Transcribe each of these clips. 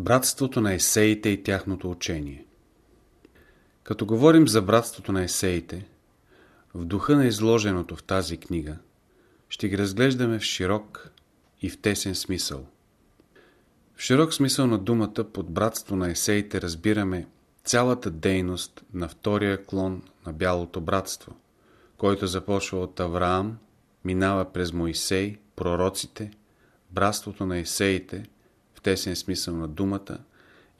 Братството на есеите и тяхното учение Като говорим за братството на есеите, в духа на изложеното в тази книга, ще ги разглеждаме в широк и в тесен смисъл. В широк смисъл на думата под братство на есеите разбираме цялата дейност на втория клон на Бялото братство, който започва от Авраам, минава през Моисей, пророците, братството на есеите – тесен смисъл на думата,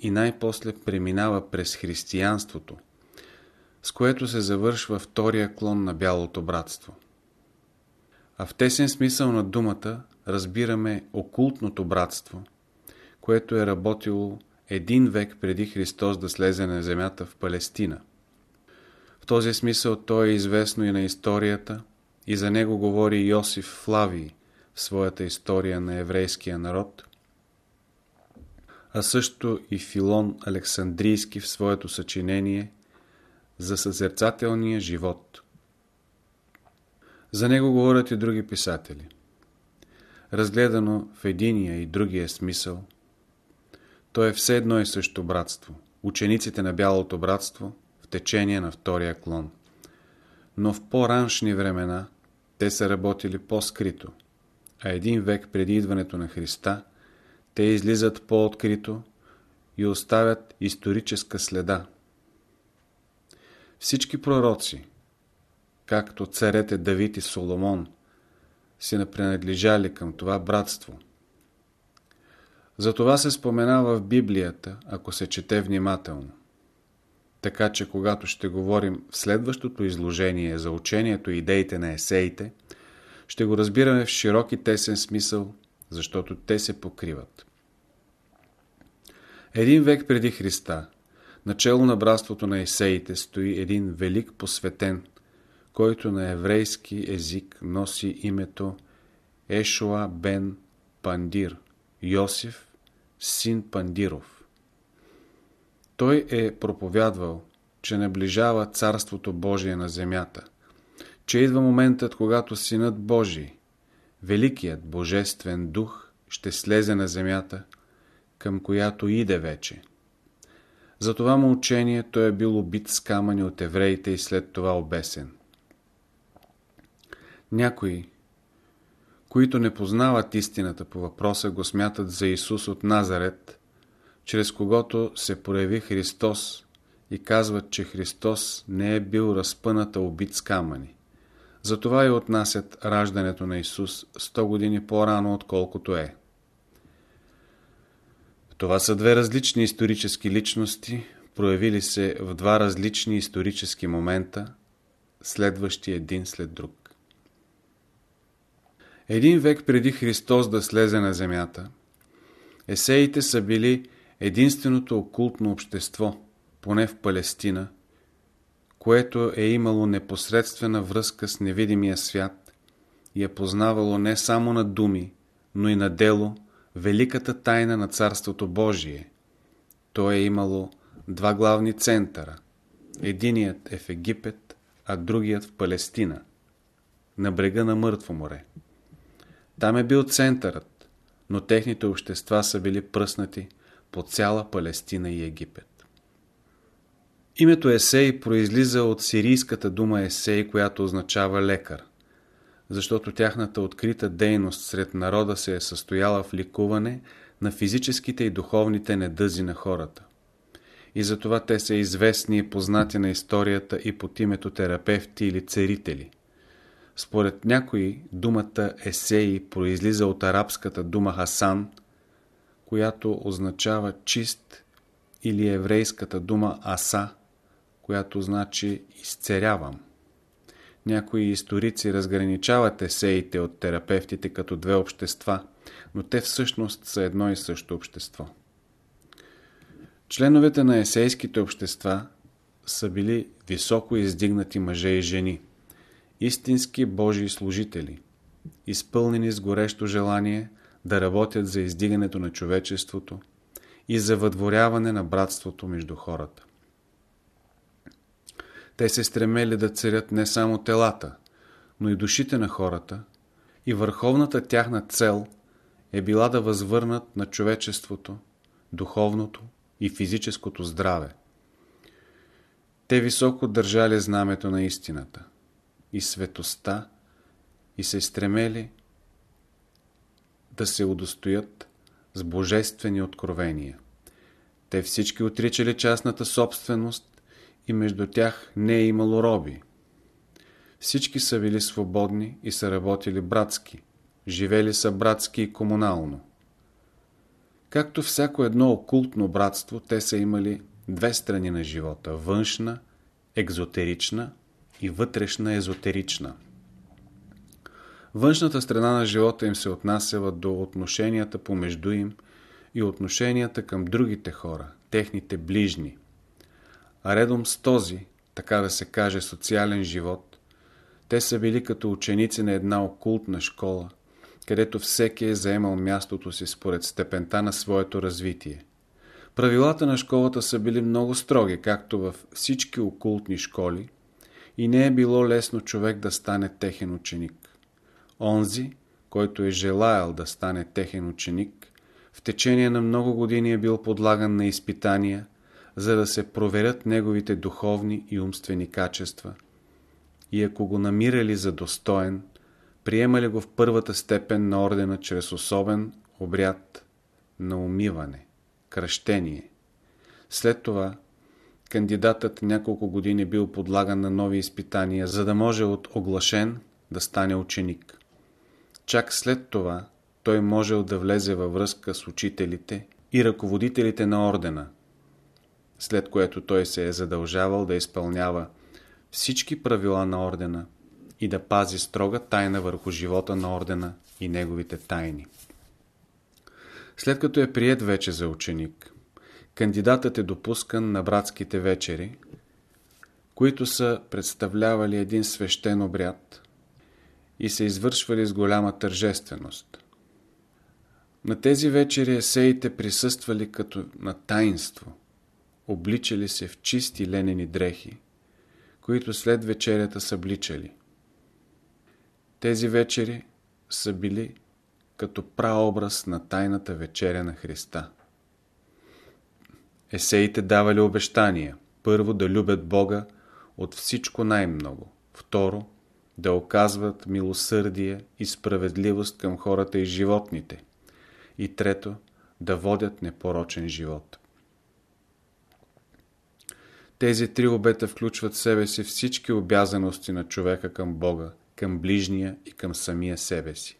и най-после преминава през християнството, с което се завършва втория клон на Бялото братство. А в тесен смисъл на думата разбираме окултното братство, което е работило един век преди Христос да слезе на земята в Палестина. В този смисъл то е известно и на историята, и за него говори Йосиф Флавий в своята история на еврейския народ, а също и Филон Александрийски в своето съчинение за съзерцателния живот. За него говорят и други писатели. Разгледано в единия и другия смисъл, то е все едно и също братство. Учениците на Бялото братство в течение на втория клон. Но в по-раншни времена те са работили по-скрито, а един век преди идването на Христа – те излизат по-открито и оставят историческа следа. Всички пророци, както царете Давид и Соломон, си напринадлежали към това братство. Затова се споменава в Библията, ако се чете внимателно. Така че когато ще говорим в следващото изложение за учението и идеите на есеите, ще го разбираме в широк и тесен смисъл, защото те се покриват. Един век преди Христа, начало на братството на Есеите стои един велик посветен, който на еврейски език носи името Ешуа бен Пандир, Йосиф, син Пандиров. Той е проповядвал, че наближава Царството Божие на земята, че идва моментът, когато Синът Божий, Великият Божествен Дух, ще слезе на земята – към която иде вече. За това му учение той е бил убит с камъни от евреите и след това обесен. Някои, които не познават истината по въпроса, го смятат за Исус от Назарет, чрез когото се прояви Христос и казват, че Христос не е бил разпъната убит с камъни. Затова и отнасят раждането на Исус 100 години по-рано, отколкото е. Това са две различни исторически личности, проявили се в два различни исторически момента, следващи един след друг. Един век преди Христос да слезе на земята, есеите са били единственото окултно общество, поне в Палестина, което е имало непосредствена връзка с невидимия свят и е познавало не само на думи, но и на дело, великата тайна на Царството Божие. То е имало два главни центъра. Единият е в Египет, а другият в Палестина, на брега на Мъртво море. Там е бил центърът, но техните общества са били пръснати по цяла Палестина и Египет. Името Есей произлиза от сирийската дума Есей, която означава лекар защото тяхната открита дейност сред народа се е състояла в ликуване на физическите и духовните недъзи на хората. И затова те са известни и познати на историята и под името терапевти или церители. Според някои думата есеи произлиза от арабската дума хасан, която означава чист, или еврейската дума аса, която значи изцерявам. Някои историци разграничават есеите от терапевтите като две общества, но те всъщност са едно и също общество. Членовете на есейските общества са били високо издигнати мъже и жени, истински Божии служители, изпълнени с горещо желание да работят за издигането на човечеството и за въдворяване на братството между хората. Те се стремели да царят не само телата, но и душите на хората и върховната тяхна цел е била да възвърнат на човечеството духовното и физическото здраве. Те високо държали знамето на истината и светостта и се стремели да се удостоят с божествени откровения. Те всички отричали частната собственост и между тях не е имало роби. Всички са били свободни и са работили братски, живели са братски и комунално. Както всяко едно окултно братство, те са имали две страни на живота – външна, екзотерична и вътрешна езотерична. Външната страна на живота им се отнасява до отношенията помежду им и отношенията към другите хора, техните ближни. А редом с този, така да се каже, социален живот, те са били като ученици на една окултна школа, където всеки е заемал мястото си според степента на своето развитие. Правилата на школата са били много строги, както във всички окултни школи, и не е било лесно човек да стане техен ученик. Онзи, който е желаял да стане техен ученик, в течение на много години е бил подлаган на изпитания, за да се проверят неговите духовни и умствени качества. И ако го намирали за достоен, приемали го в първата степен на ордена чрез особен обряд на умиване, кръщение. След това кандидатът няколко години бил подлаган на нови изпитания, за да може от оглашен да стане ученик. Чак след това той можел да влезе във връзка с учителите и ръководителите на ордена, след което той се е задължавал да изпълнява всички правила на ордена и да пази строга тайна върху живота на ордена и неговите тайни. След като е прият вече за ученик, кандидатът е допускан на братските вечери, които са представлявали един свещен обряд и се извършвали с голяма тържественост. На тези вечери есеите присъствали като на таинство, обличали се в чисти ленени дрехи, които след вечерята са обличали. Тези вечери са били като праобраз на тайната вечеря на Христа. Есеите давали обещания. Първо да любят Бога от всичко най-много. Второ, да оказват милосърдие и справедливост към хората и животните. И трето, да водят непорочен живот. Тези три обета включват в себе си всички обязаности на човека към Бога, към ближния и към самия себе си.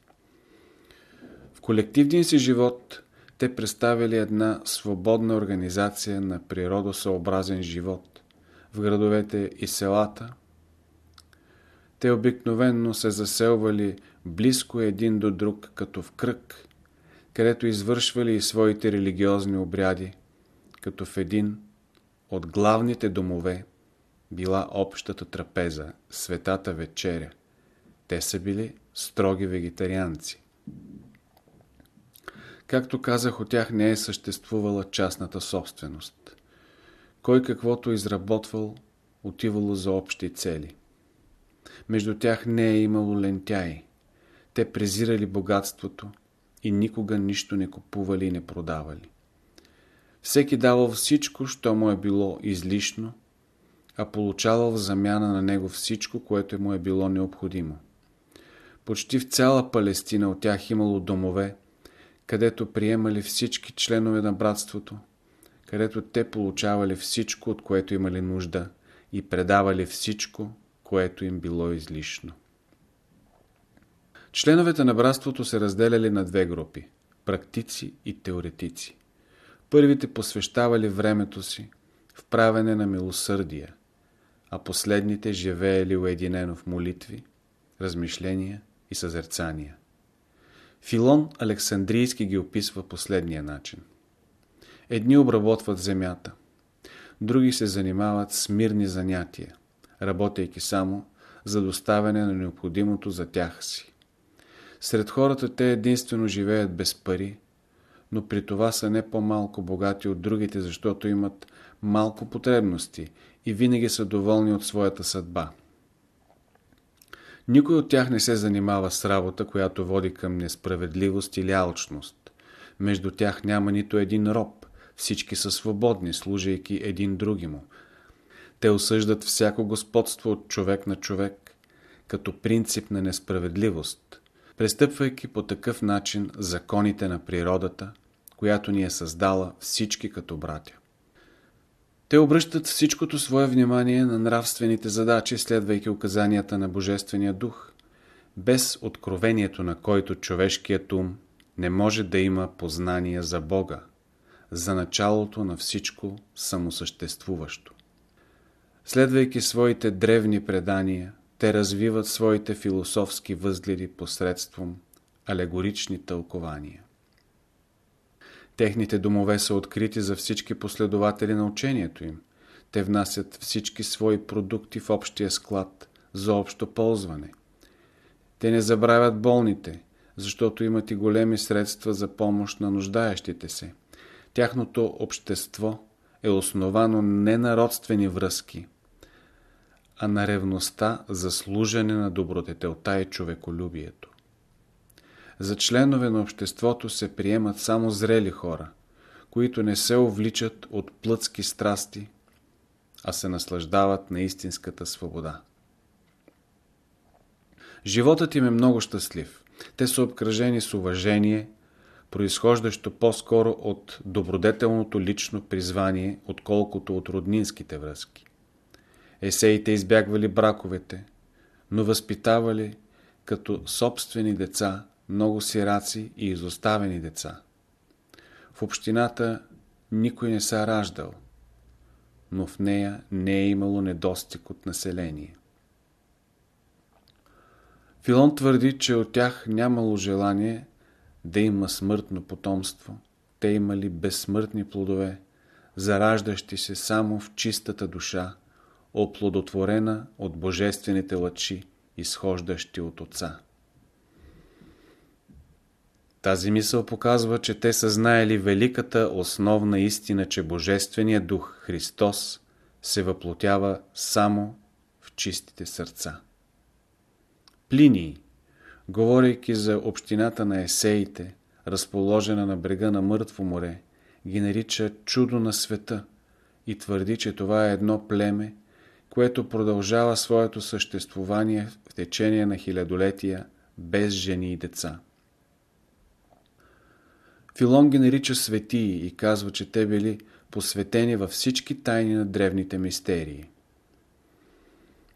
В колективния си живот те представили една свободна организация на природосъобразен живот. В градовете и селата те обикновенно се заселвали близко един до друг, като в кръг, където извършвали и своите религиозни обряди, като в един от главните домове била общата трапеза, светата вечеря. Те са били строги вегетарианци. Както казах, от тях не е съществувала частната собственост. Кой каквото изработвал, отивало за общи цели. Между тях не е имало лентяи. Те презирали богатството и никога нищо не купували и не продавали. Всеки давал всичко, що му е било излишно, а получавал в замяна на него всичко, което му е било необходимо. Почти в цяла Палестина от тях имало домове, където приемали всички членове на братството, където те получавали всичко, от което имали нужда и предавали всичко, което им било излишно. Членовете на братството се разделяли на две групи – практици и теоретици. Първите посвещавали времето си в правене на милосърдия, а последните живеели уединено в молитви, размишления и съзерцания. Филон Александрийски ги описва последния начин. Едни обработват земята, други се занимават с мирни занятия, работейки само за доставяне на необходимото за тях си. Сред хората те единствено живеят без пари, но при това са не по-малко богати от другите, защото имат малко потребности и винаги са доволни от своята съдба. Никой от тях не се занимава с работа, която води към несправедливост или алчност. Между тях няма нито един роб, всички са свободни, служайки един други му. Те осъждат всяко господство от човек на човек, като принцип на несправедливост, престъпвайки по такъв начин законите на природата, която ни е създала всички като братя. Те обръщат всичкото свое внимание на нравствените задачи, следвайки указанията на Божествения дух, без откровението на който човешкият ум не може да има познание за Бога, за началото на всичко самосъществуващо. Следвайки своите древни предания, те развиват своите философски възгледи посредством алегорични тълкования. Техните домове са открити за всички последователи на учението им. Те внасят всички свои продукти в общия склад за общо ползване. Те не забравят болните, защото имат и големи средства за помощ на нуждаещите се. Тяхното общество е основано не на родствени връзки, а на ревността за служене на добродетелта и човеколюбието. За членове на обществото се приемат само зрели хора, които не се увличат от плътски страсти, а се наслаждават на истинската свобода. Животът им е много щастлив. Те са обкръжени с уважение, произхождащо по-скоро от добродетелното лично призвание, отколкото от роднинските връзки. Есеите избягвали браковете, но възпитавали като собствени деца много сираци и изоставени деца. В общината никой не са раждал, но в нея не е имало недостиг от население. Филон твърди, че от тях нямало желание да има смъртно потомство. Те имали безсмъртни плодове, зараждащи се само в чистата душа, оплодотворена от божествените лъчи, изхождащи от Отца. Тази мисъл показва, че те са знаели великата основна истина, че Божественият дух Христос се въплотява само в чистите сърца. Плиний, говорейки за общината на есеите, разположена на брега на Мъртво море, ги нарича чудо на света и твърди, че това е едно племе, което продължава своето съществувание в течение на хилядолетия без жени и деца. Филон ги нарича светии и казва, че те били посветени във всички тайни на древните мистерии.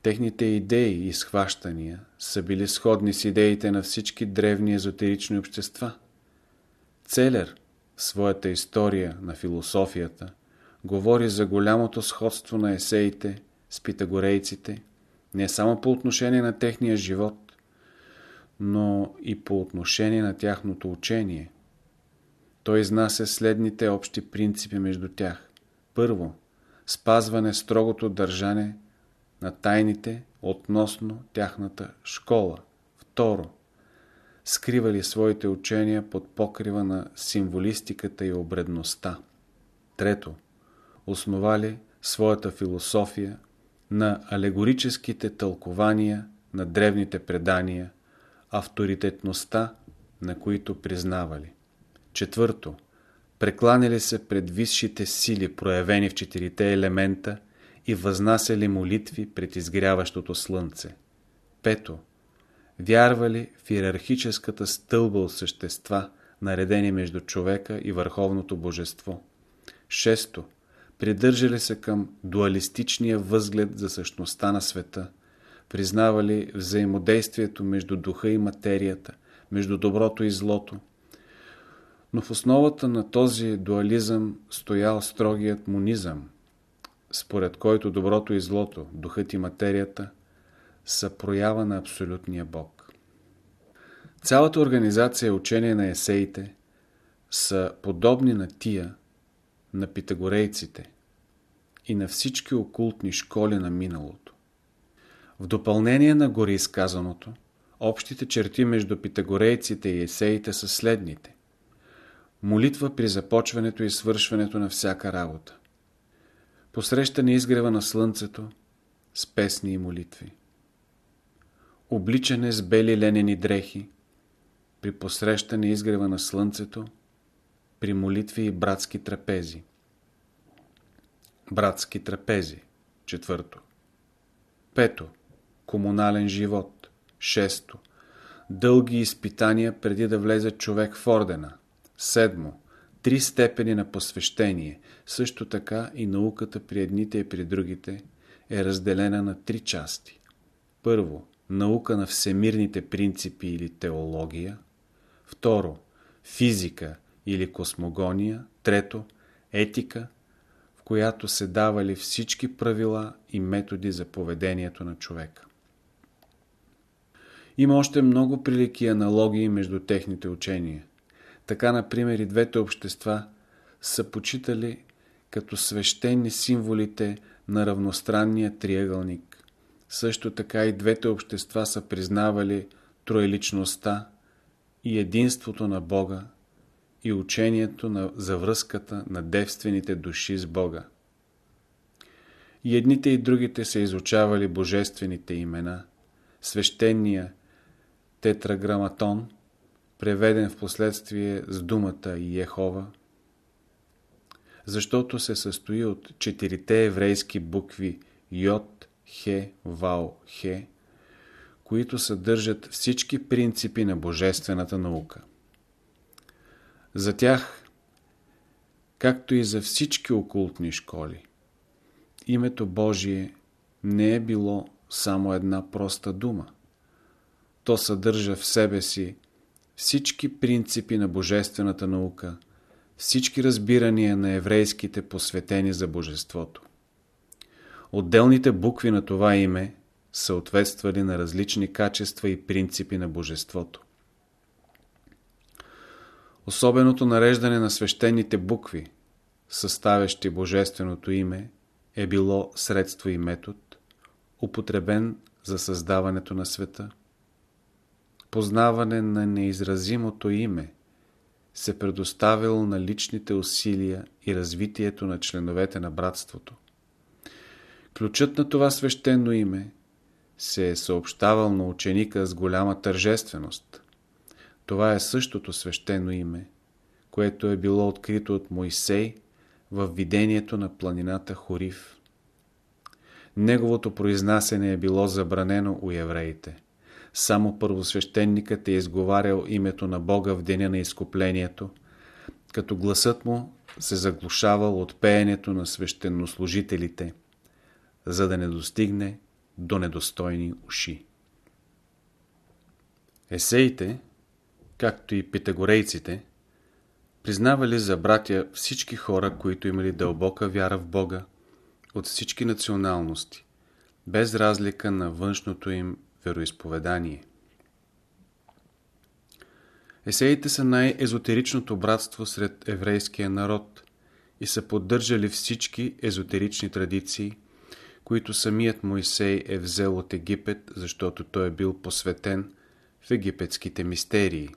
Техните идеи и схващания са били сходни с идеите на всички древни езотерични общества. Целер в своята история на философията говори за голямото сходство на есеите с питагорейците, не само по отношение на техния живот, но и по отношение на тяхното учение – той изнася следните общи принципи между тях. Първо, спазване строгото държане на тайните относно тяхната школа. Второ, скривали своите учения под покрива на символистиката и обредността. Трето, основали своята философия на алегорическите тълкования на древните предания, авторитетността на които признавали. Четвърто, прекланяли се пред висшите сили, проявени в четирите елемента и възнасяли молитви пред изгряващото слънце. Пето, вярвали в иерархическата стълба от същества, наредени между човека и върховното божество. Шесто, придържали се към дуалистичния възглед за същността на света, признавали взаимодействието между духа и материята, между доброто и злото, но в основата на този дуализъм стоял строгият монизъм, според който доброто и злото, духът и материята, са проява на абсолютния Бог. Цялата организация учение на есеите са подобни на тия, на питагорейците и на всички окултни школи на миналото. В допълнение на гори изказаното, общите черти между питагорейците и есеите са следните. Молитва при започването и свършването на всяка работа. Посрещане изгрева на слънцето с песни и молитви. Обличане с бели ленени дрехи при посрещане изгрева на слънцето, при молитви и братски трапези. Братски трапези. Четвърто. Пето. Комунален живот. Шесто. Дълги изпитания преди да влезе човек в ордена. Седмо. Три степени на посвещение. Също така и науката при едните и при другите е разделена на три части. Първо. Наука на всемирните принципи или теология. Второ. Физика или космогония. Трето. Етика, която се давали всички правила и методи за поведението на човека. Има още много прилики аналогии между техните учения. Така, например, и двете общества са почитали като свещени символите на равностранния триъгълник. Също така и двете общества са признавали троеличността и единството на Бога и учението на, за връзката на девствените души с Бога. И едните и другите са изучавали божествените имена, свещения тетраграматон, преведен в последствие с думата Йехова, защото се състои от четирите еврейски букви Йод, Хе, Вау, Хе, които съдържат всички принципи на божествената наука. За тях, както и за всички окултни школи, името Божие не е било само една проста дума. То съдържа в себе си всички принципи на божествената наука, всички разбирания на еврейските посветени за божеството. Отделните букви на това име съответствали на различни качества и принципи на божеството. Особеното нареждане на свещените букви, съставящи Божественото име, е било средство и метод, употребен за създаването на света. Познаване на неизразимото име се предоставило на личните усилия и развитието на членовете на братството. Ключът на това свещено име се е съобщавал на ученика с голяма тържественост – това е същото свещено име, което е било открито от Моисей в видението на планината Хорив. Неговото произнасене е било забранено у евреите. Само първосвещеникът е изговарял името на Бога в деня на изкуплението, като гласът му се заглушавал от пеенето на свещенослужителите, за да не достигне до недостойни уши. Есеите, както и питагорейците, признавали за братя всички хора, които имали дълбока вяра в Бога, от всички националности, без разлика на външното им вероисповедание. Есеите са най-езотеричното братство сред еврейския народ и са поддържали всички езотерични традиции, които самият Моисей е взел от Египет, защото той е бил посветен в египетските мистерии.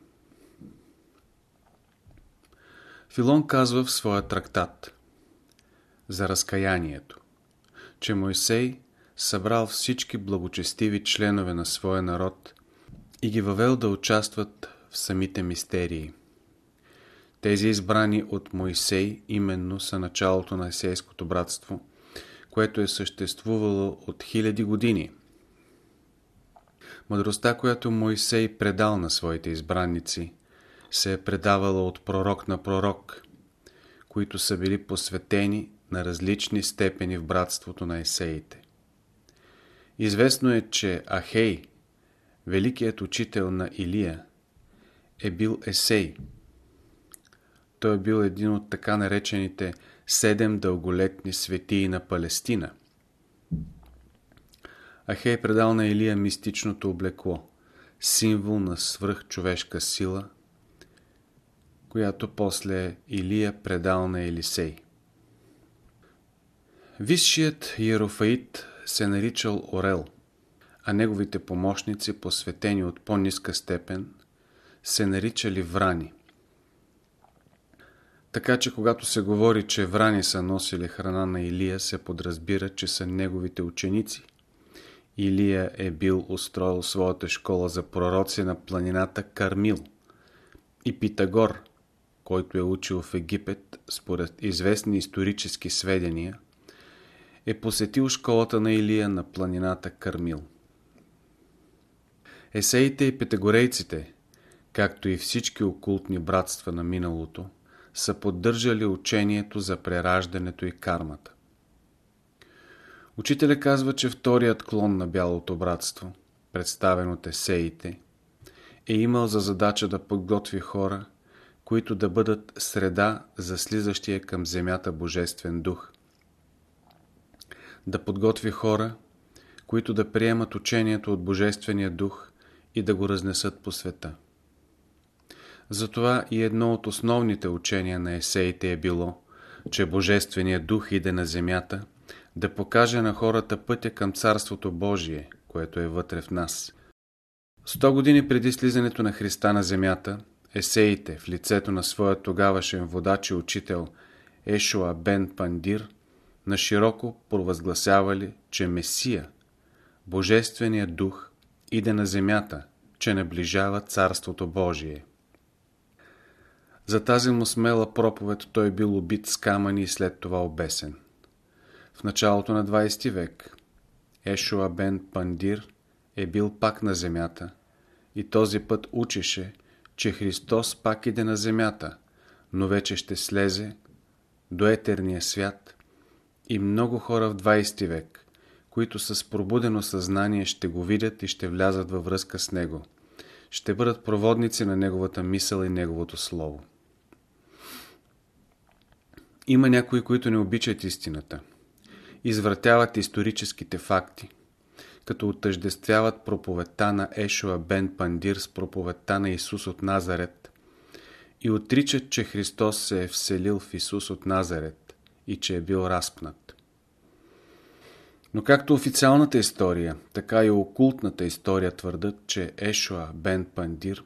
Филон казва в своя трактат за разкаянието, че Мойсей събрал всички благочестиви членове на своя народ и ги въвел да участват в самите мистерии. Тези избрани от Моисей именно са началото на есейското братство, което е съществувало от хиляди години. Мъдростта, която Моисей предал на своите избранници – се е предавала от пророк на пророк, които са били посветени на различни степени в братството на есеите. Известно е, че Ахей, великият учител на Илия, е бил есей. Той е бил един от така наречените седем дълголетни светии на Палестина. Ахей предал на Илия мистичното облекло, символ на свръхчовешка сила която после Илия предал на Елисей. Висшият Иерофаит се наричал Орел, а неговите помощници, посветени от по-ниска степен, се наричали Врани. Така че когато се говори, че Врани са носили храна на Илия, се подразбира, че са неговите ученици. Илия е бил устроил своята школа за пророци на планината Кармил и Питагор – който е учил в Египет, според известни исторически сведения, е посетил школата на Илия на планината Кармил. Есеите и петегорейците, както и всички окултни братства на миналото, са поддържали учението за прераждането и кармата. Учителя казва, че вторият клон на Бялото братство, представен от есеите, е имал за задача да подготви хора, които да бъдат среда за слизащия към земята Божествен дух. Да подготви хора, които да приемат учението от Божествения дух и да го разнесат по света. Затова и едно от основните учения на есеите е било, че Божественият дух иде на земята да покаже на хората пътя към Царството Божие, което е вътре в нас. Сто години преди слизането на Христа на земята, есеите в лицето на своя тогавашен водач и учител Ешуа Бен Пандир на широко провъзгласявали, че Месия, Божественият дух, иде на земята, че наближава Царството Божие. За тази му смела проповед той бил убит с камъни и след това обесен. В началото на 20 век Ешуа Бен Пандир е бил пак на земята и този път учеше, че Христос пак иде на земята, но вече ще слезе до етерния свят и много хора в 20 век, които с пробудено съзнание ще го видят и ще влязат във връзка с Него. Ще бъдат проводници на Неговата мисъл и Неговото Слово. Има някои, които не обичат истината. Извратяват историческите факти, като отъждествяват проповедта на Ешуа Бен Пандир с проповедта на Исус от Назарет. И отричат, че Христос се е вселил в Исус от Назарет и че е бил разпнат. Но както официалната история, така и окултната история твърдат, че Ешуа Бен Пандир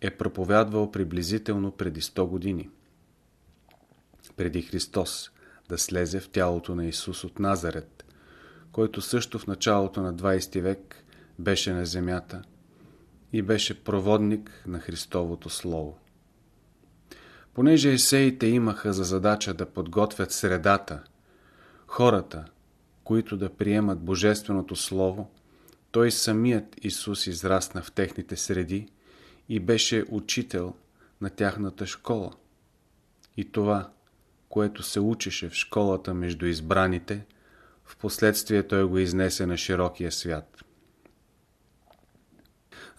е проповядвал приблизително преди 100 години. Преди Христос да слезе в тялото на Исус от Назарет, който също в началото на 20 век беше на земята и беше проводник на Христовото Слово. Понеже есеите имаха за задача да подготвят средата, хората, които да приемат Божественото Слово, той самият Исус израсна в техните среди и беше учител на тяхната школа. И това което се учеше в школата между избраните, в последствие той го изнесе на широкия свят.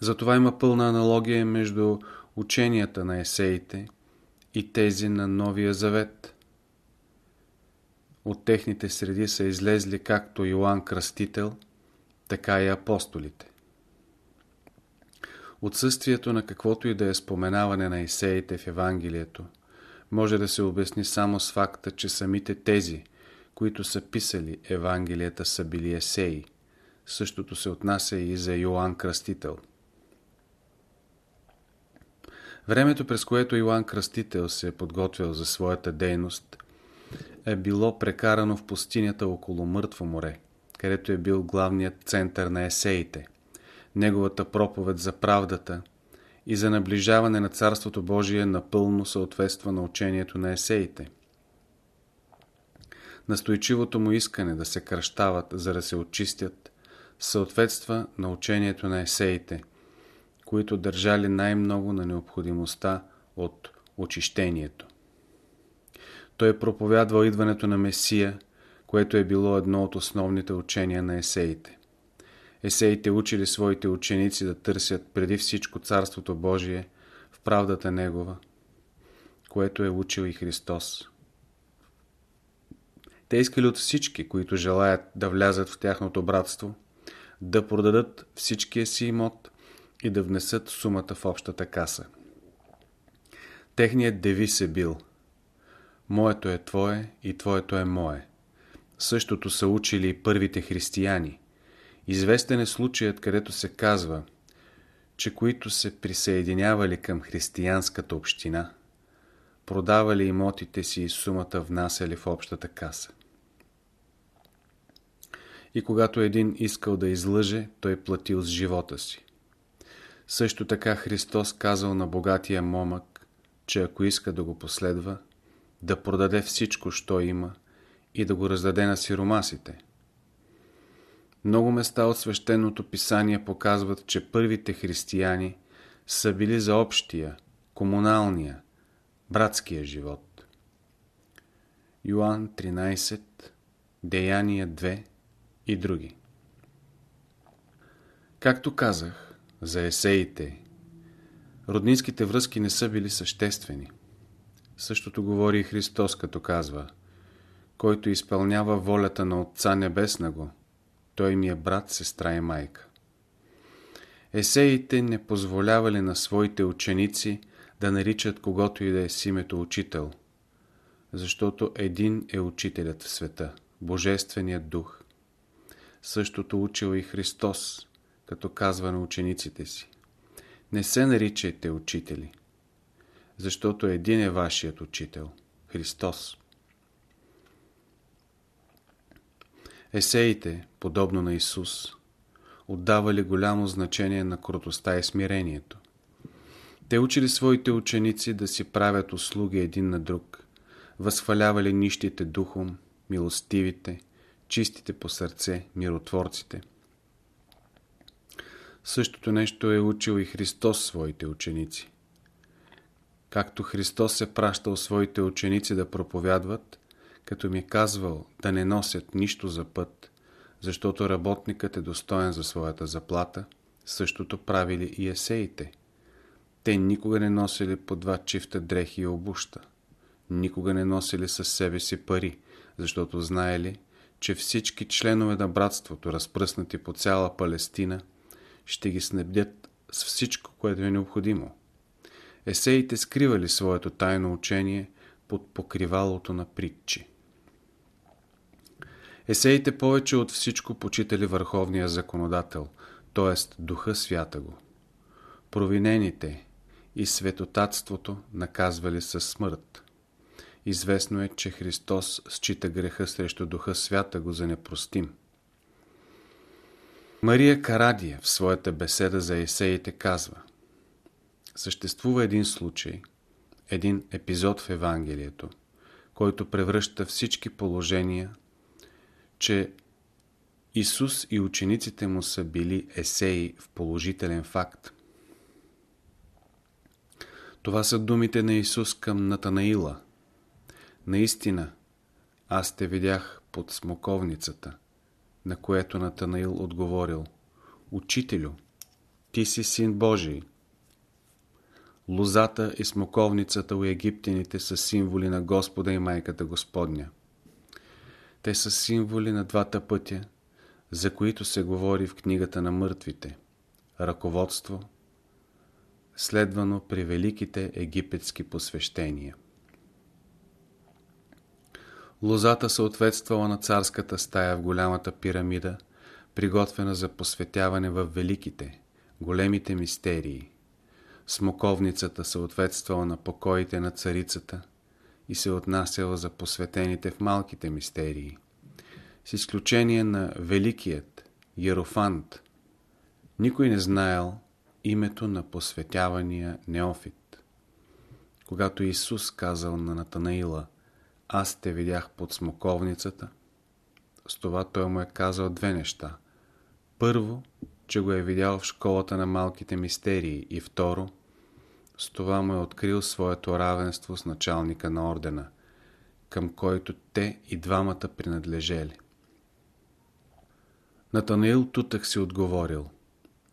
Затова има пълна аналогия между ученията на есеите и тези на Новия Завет. От техните среди са излезли както Йоанн Кръстител, така и апостолите. Отсъствието на каквото и да е споменаване на есеите в Евангелието – може да се обясни само с факта, че самите тези, които са писали Евангелията, са били есеи. Същото се отнася и за Йоанн Кръстител. Времето, през което Йоанн Кръстител се е подготвил за своята дейност, е било прекарано в пустинята около Мъртво море, където е бил главният център на есеите. Неговата проповед за правдата – и за наближаване на Царството Божие напълно съответства на учението на есеите. Настойчивото му искане да се кръщават, за да се очистят, съответства на учението на есеите, които държали най-много на необходимостта от очищението. Той проповядвал идването на Месия, което е било едно от основните учения на есеите. Есеите учили своите ученици да търсят преди всичко Царството Божие в правдата Негова, което е учил и Христос. Те искали от всички, които желаят да влязат в тяхното братство, да продадат всичкия си имот и да внесат сумата в общата каса. Техният девиз е бил Моето е Твое и Твоето е Мое. Същото са учили и първите християни – Известен е случаят, където се казва, че които се присъединявали към християнската община, продавали имотите си и сумата внасяли в общата каса. И когато един искал да излъже, той платил с живота си. Също така Христос казал на богатия момък, че ако иска да го последва, да продаде всичко, що има и да го раздаде на сиромасите. Много места от свещеното писание показват, че първите християни са били за общия, комуналния, братския живот. Йоанн 13, Деяния 2 и други. Както казах, за есеите, роднинските връзки не са били съществени. Същото говори и Христос, като казва, който изпълнява волята на Отца Небеснаго, той ми е брат, сестра и майка. Есеите не позволявали на своите ученици да наричат когото и да е с името учител, защото един е учителят в света, Божественият дух. Същото учил и Христос, като казва на учениците си. Не се наричайте учители, защото един е вашият учител – Христос. Есеите, подобно на Исус, отдавали голямо значение на крутостта и смирението. Те учили своите ученици да си правят услуги един на друг, възхвалявали нищите духом, милостивите, чистите по сърце, миротворците. Същото нещо е учил и Христос своите ученици. Както Христос е пращал своите ученици да проповядват, като ми е казвал да не носят нищо за път, защото работникът е достоен за своята заплата, същото правили и есеите. Те никога не носили по два чифта дрехи и обуща. Никога не носили със себе си пари, защото знаели, че всички членове на братството, разпръснати по цяла Палестина, ще ги снабдят с всичко, което е необходимо. Есеите скривали своето тайно учение под покривалото на притчи. Есеите повече от всичко почитали върховния законодател, т.е. Духа Свята го. Провинените и светотатството наказвали със смърт. Известно е, че Христос счита греха срещу Духа Свята го за непростим. Мария Карадия в своята беседа за есеите казва Съществува един случай, един епизод в Евангелието, който превръща всички положения че Исус и учениците му са били есеи в положителен факт. Това са думите на Исус към Натанаила. Наистина, аз те видях под смоковницата, на което Натанаил отговорил Учителю, ти си син Божий. Лозата и смоковницата у египтяните са символи на Господа и Майката Господня. Те са символи на двата пътя, за които се говори в книгата на мъртвите. Ръководство, следвано при великите египетски посвещения. Лозата съответствала на царската стая в голямата пирамида, приготвена за посветяване в великите, големите мистерии. Смоковницата съответствала на покоите на царицата – и се отнасяла за посветените в малките мистерии. С изключение на великият Ерофант, никой не знаел името на посветявания неофит. Когато Исус казал на Натанаила, аз те видях под смоковницата, с това той му е казал две неща. Първо, че го е видял в школата на малките мистерии и второ, с това му е открил своето равенство с началника на ордена, към който те и двамата принадлежели. Натанаил тутък си отговорил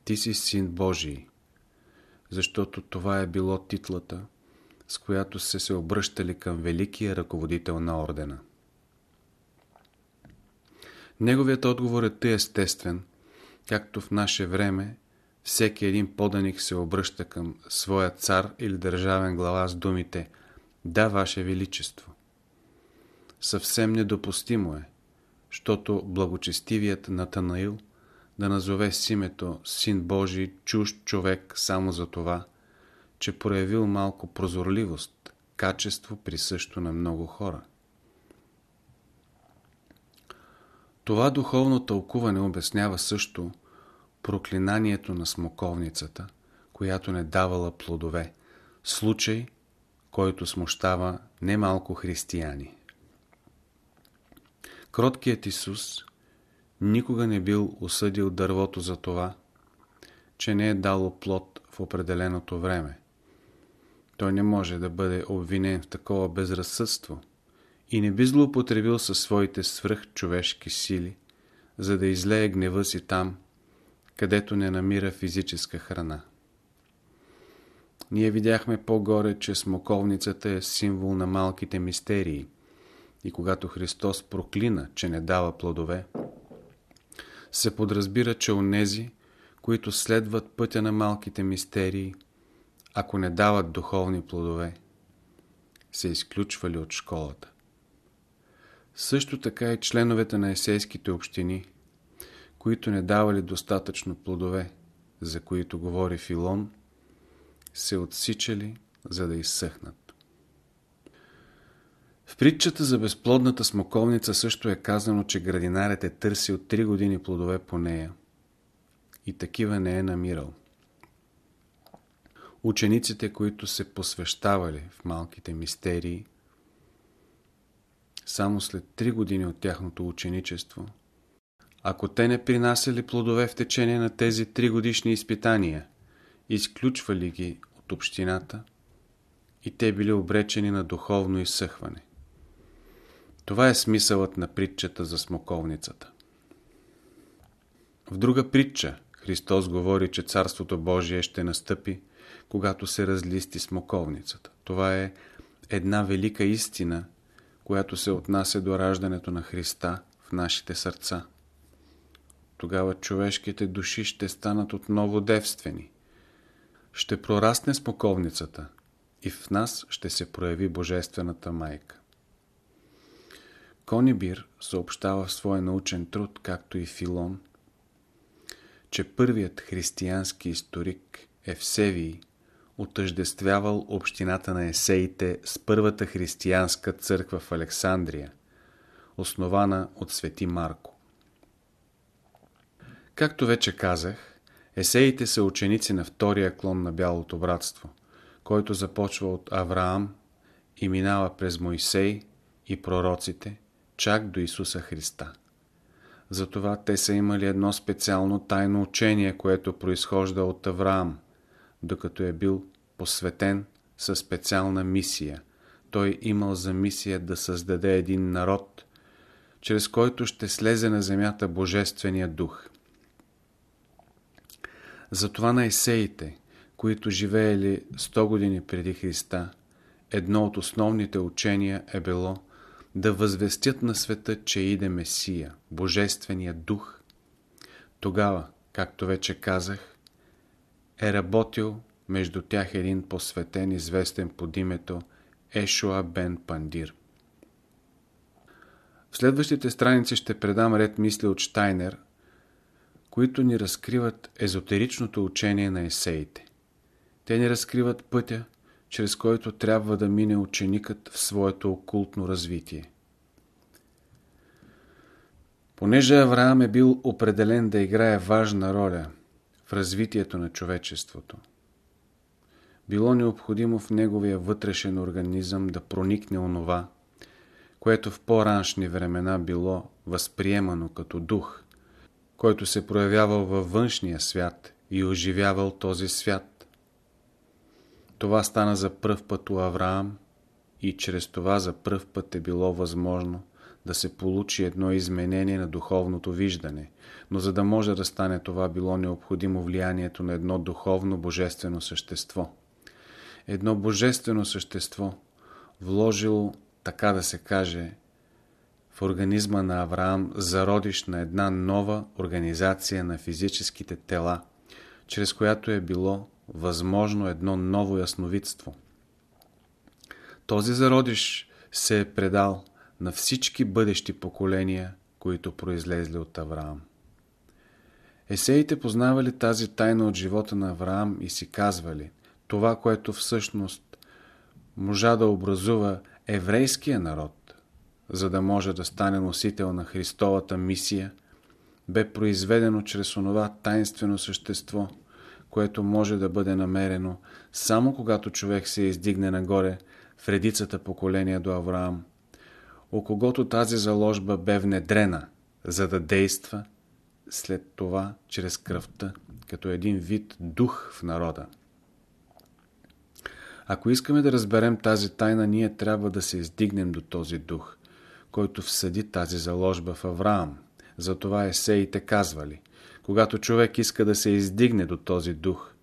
Ти си син Божий, защото това е било титлата, с която се се обръщали към великия ръководител на ордена. Неговият отговор е тъй естествен, както в наше време всеки един поданик се обръща към своя цар или държавен глава с думите «Да, Ваше Величество». Съвсем недопустимо е, защото благочестивият Натанаил да назове с името Син Божий чужд човек само за това, че проявил малко прозорливост, качество присъщо на много хора. Това духовно тълкуване обяснява също, проклинанието на смоковницата, която не давала плодове, случай, който смущава немалко християни. Кроткият Исус никога не бил осъдил дървото за това, че не е дало плод в определеното време. Той не може да бъде обвинен в такова безразсъдство и не би злоупотребил със своите свръхчовешки сили, за да излее гнева си там, където не намира физическа храна. Ние видяхме по-горе, че смоковницата е символ на малките мистерии и когато Христос проклина, че не дава плодове, се подразбира, че онези, които следват пътя на малките мистерии, ако не дават духовни плодове, се изключвали от школата. Също така и членовете на есейските общини, които не давали достатъчно плодове, за които говори Филон, се отсичали, за да изсъхнат. В притчата за безплодната смоковница също е казано, че градинарят е търсил три години плодове по нея и такива не е намирал. Учениците, които се посвещавали в малките мистерии, само след три години от тяхното ученичество, ако те не принасяли плодове в течение на тези три годишни изпитания, изключвали ги от общината и те били обречени на духовно изсъхване. Това е смисълът на притчата за смоковницата. В друга притча Христос говори, че Царството Божие ще настъпи, когато се разлисти смоковницата. Това е една велика истина, която се отнася до раждането на Христа в нашите сърца. Тогава човешките души ще станат отново девствени. Ще прорасне смоковницата и в нас ще се прояви Божествената майка. Конибир съобщава в своя научен труд, както и Филон, че първият християнски историк Евсевий отъждествявал общината на есеите с първата християнска църква в Александрия, основана от свети Марко. Както вече казах, есеите са ученици на втория клон на Бялото братство, който започва от Авраам и минава през Моисей и пророците, чак до Исуса Христа. Затова те са имали едно специално тайно учение, което произхожда от Авраам, докато е бил посветен със специална мисия. Той имал за мисия да създаде един народ, чрез който ще слезе на земята Божествения дух. Затова на есеите, които живеели 100 години преди Христа, едно от основните учения е било – да възвестят на света, че иде Месия, Божествения дух. Тогава, както вече казах, е работил между тях един посветен, известен под името Ешуа Бен Пандир. В следващите страници ще предам ред мисли от Штайнер, които ни разкриват езотеричното учение на есеите. Те ни разкриват пътя, чрез който трябва да мине ученикът в своето окултно развитие. Понеже Авраам е бил определен да играе важна роля в развитието на човечеството, било необходимо в неговия вътрешен организъм да проникне онова, което в по-раншни времена било възприемано като дух, който се проявявал във външния свят и оживявал този свят, това стана за пръв път у Авраам и чрез това за пръв път е било възможно да се получи едно изменение на духовното виждане, но за да може да стане това било необходимо влиянието на едно духовно божествено същество. Едно божествено същество, вложило, така да се каже, в организма на Авраам зародиш на една нова организация на физическите тела, чрез която е било възможно едно ново ясновидство. Този зародиш се е предал на всички бъдещи поколения, които произлезли от Авраам. Есеите познавали тази тайна от живота на Авраам и си казвали, това, което всъщност можа да образува еврейския народ, за да може да стане носител на Христовата мисия, бе произведено чрез онова тайнствено същество – което може да бъде намерено само когато човек се издигне нагоре в редицата поколения до Авраам. У когото тази заложба бе внедрена, за да действа след това чрез кръвта, като един вид дух в народа. Ако искаме да разберем тази тайна, ние трябва да се издигнем до този дух, който всъди тази заложба в Авраам. Затова есеите казвали, когато човек иска да се издигне до този дух,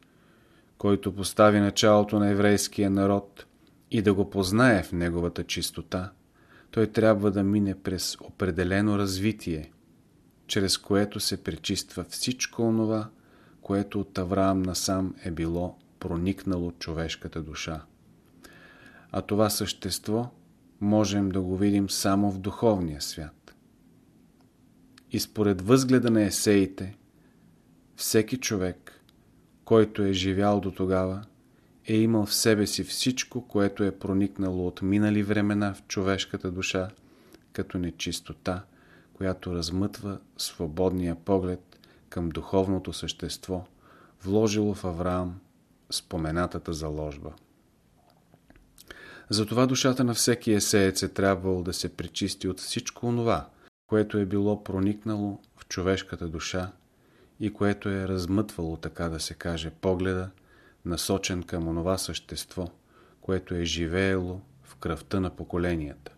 който постави началото на еврейския народ и да го познае в неговата чистота, той трябва да мине през определено развитие, чрез което се пречиства всичко онова, което от Авраам насам е било проникнало човешката душа. А това същество можем да го видим само в духовния свят. И според възгледа на есеите, всеки човек, който е живял до тогава, е имал в себе си всичко, което е проникнало от минали времена в човешката душа, като нечистота, която размътва свободния поглед към духовното същество, вложило в Авраам споменатата заложба. Затова душата на всеки есеец е трябвало да се пречисти от всичко онова, което е било проникнало в човешката душа и което е размътвало, така да се каже, погледа, насочен към онова същество, което е живеело в кръвта на поколенията.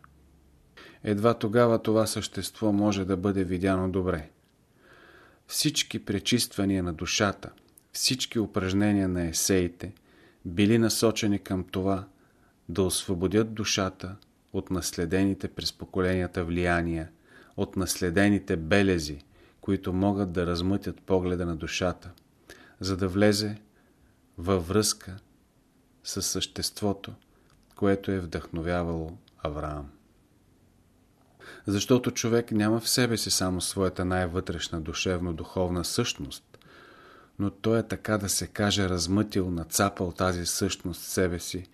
Едва тогава това същество може да бъде видяно добре. Всички пречиствания на душата, всички упражнения на есеите били насочени към това да освободят душата от наследените през поколенията влияния, от наследените белези, които могат да размътят погледа на душата, за да влезе във връзка с съществото, което е вдъхновявало Авраам. Защото човек няма в себе си само своята най-вътрешна душевно-духовна същност, но той е така да се каже размътил, нацапал тази същност в себе си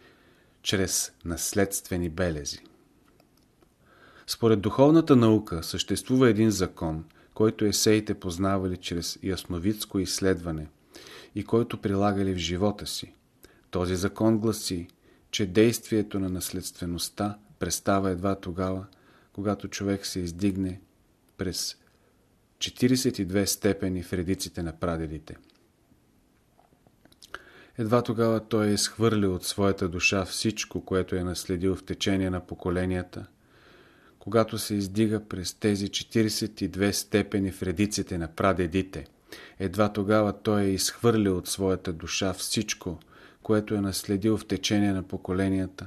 чрез наследствени белези. Според духовната наука съществува един закон, който есеите познавали чрез ясновидско изследване и който прилагали в живота си. Този закон гласи, че действието на наследствеността престава едва тогава, когато човек се издигне през 42 степени в редиците на прадедите. Едва тогава той е изхвърлил от своята душа всичко, което е наследил в течение на поколенията, когато се издига през тези 42 степени в редиците на прадедите. Едва тогава той е изхвърлил от своята душа всичко, което е наследил в течение на поколенията,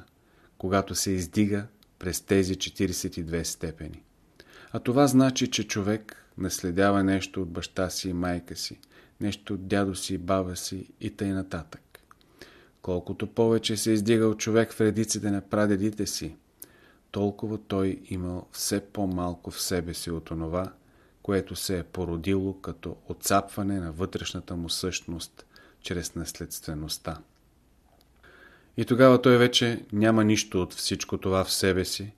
когато се издига през тези 42 степени. А това значи, че човек наследява нещо от баща си и майка си, нещо от дядо си и баба си и тъй нататък. Колкото повече се издигал човек в редиците на прадедите си, толкова той имал все по-малко в себе си от онова, което се е породило като отцапване на вътрешната му същност чрез наследствеността. И тогава той вече няма нищо от всичко това в себе си,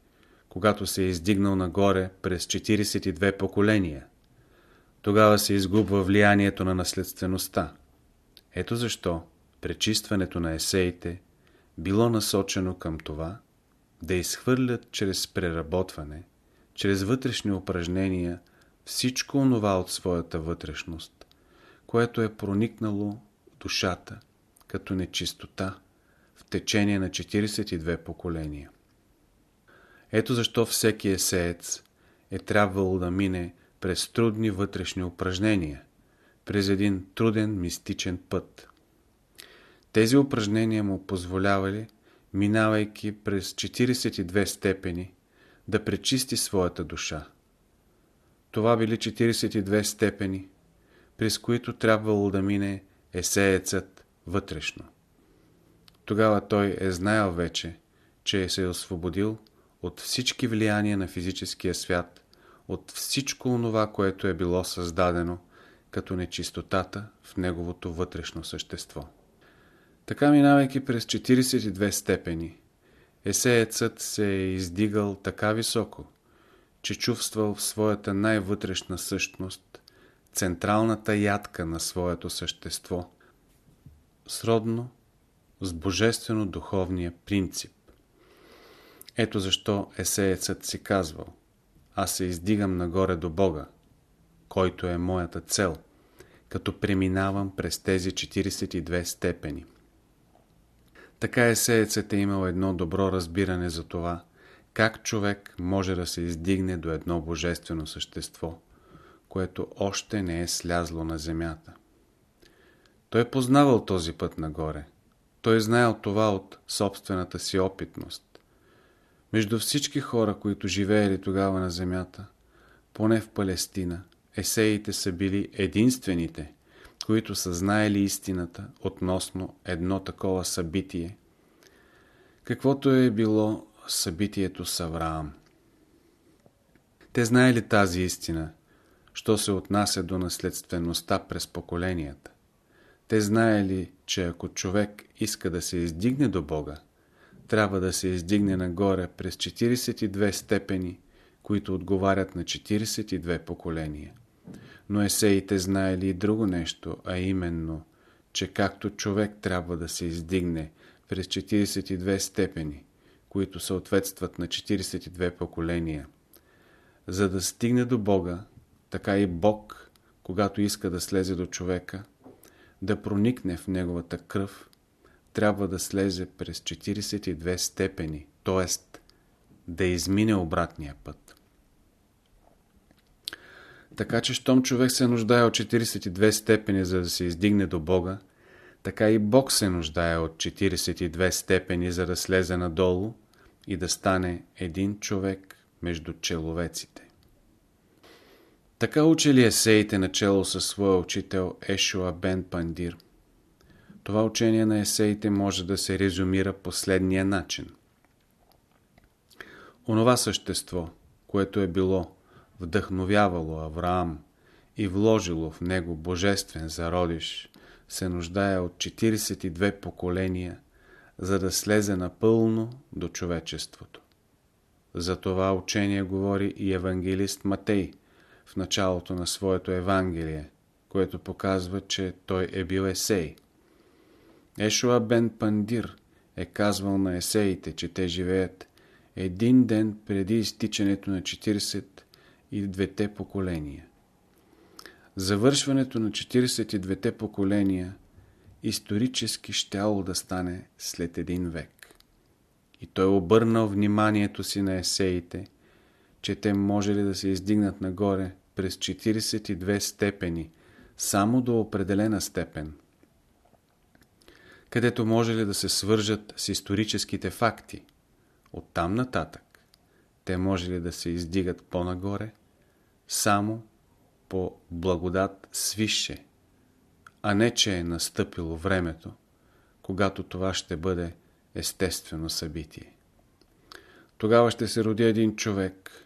когато се е издигнал нагоре през 42 поколения. Тогава се изгубва влиянието на наследствеността. Ето защо пречистването на есеите било насочено към това да изхвърлят чрез преработване, чрез вътрешни упражнения всичко онова от своята вътрешност, което е проникнало в душата като нечистота в течение на 42 поколения. Ето защо всеки есеец е трябвало да мине през трудни вътрешни упражнения, през един труден мистичен път – тези упражнения му позволявали, минавайки през 42 степени, да пречисти своята душа. Това били 42 степени, през които трябвало да мине есеецът вътрешно. Тогава той е знаел вече, че се е освободил от всички влияния на физическия свят, от всичко онова, което е било създадено като нечистотата в неговото вътрешно същество. Така минавайки през 42 степени, есеецът се е издигал така високо, че чувствал в своята най-вътрешна същност централната ядка на своето същество, сродно с божествено-духовния принцип. Ето защо есеецът си казвал Аз се издигам нагоре до Бога, който е моята цел, като преминавам през тези 42 степени. Така есеецът е имал едно добро разбиране за това, как човек може да се издигне до едно божествено същество, което още не е слязло на земята. Той е познавал този път нагоре. Той е знаел това от собствената си опитност. Между всички хора, които живеели тогава на земята, поне в Палестина, есеите са били единствените, които са знаели истината относно едно такова събитие, каквото е било събитието с Авраам. Те знаели тази истина, що се отнася до наследствеността през поколенията. Те знаели, че ако човек иска да се издигне до Бога, трябва да се издигне нагоре през 42 степени, които отговарят на 42 поколения. Но есеите знаели и друго нещо, а именно, че както човек трябва да се издигне през 42 степени, които съответстват на 42 поколения, за да стигне до Бога, така и Бог, когато иска да слезе до човека, да проникне в неговата кръв, трябва да слезе през 42 степени, т.е. да измине обратния път. Така че, щом човек се нуждае от 42 степени, за да се издигне до Бога, така и Бог се нуждае от 42 степени, за да слезе надолу и да стане един човек между человеците. Така учили есеите начало със своя учител Ешуа Бен Пандир. Това учение на есеите може да се резюмира последния начин. Онова същество, което е било вдъхновявало Авраам и вложило в него божествен зародиш, се нуждае от 42 поколения, за да слезе напълно до човечеството. За това учение говори и евангелист Матей – в началото на своето Евангелие, което показва, че той е бил есей. Ешуа Бен Пандир е казвал на есеите, че те живеят един ден преди изтичането на 42-те поколения. Завършването на 42-те поколения исторически щяло да стане след един век. И той обърнал вниманието си на есеите – че те може ли да се издигнат нагоре през 42 степени, само до определена степен, където може ли да се свържат с историческите факти. От там нататък те може ли да се издигат по-нагоре, само по благодат свише, а не че е настъпило времето, когато това ще бъде естествено събитие. Тогава ще се роди един човек,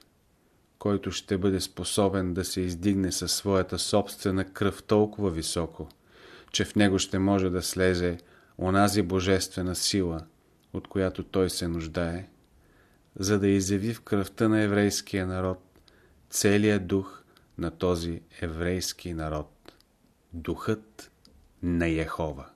който ще бъде способен да се издигне със своята собствена кръв толкова високо, че в него ще може да слезе онази божествена сила, от която той се нуждае, за да изяви в кръвта на еврейския народ целият дух на този еврейски народ, духът на Яхова.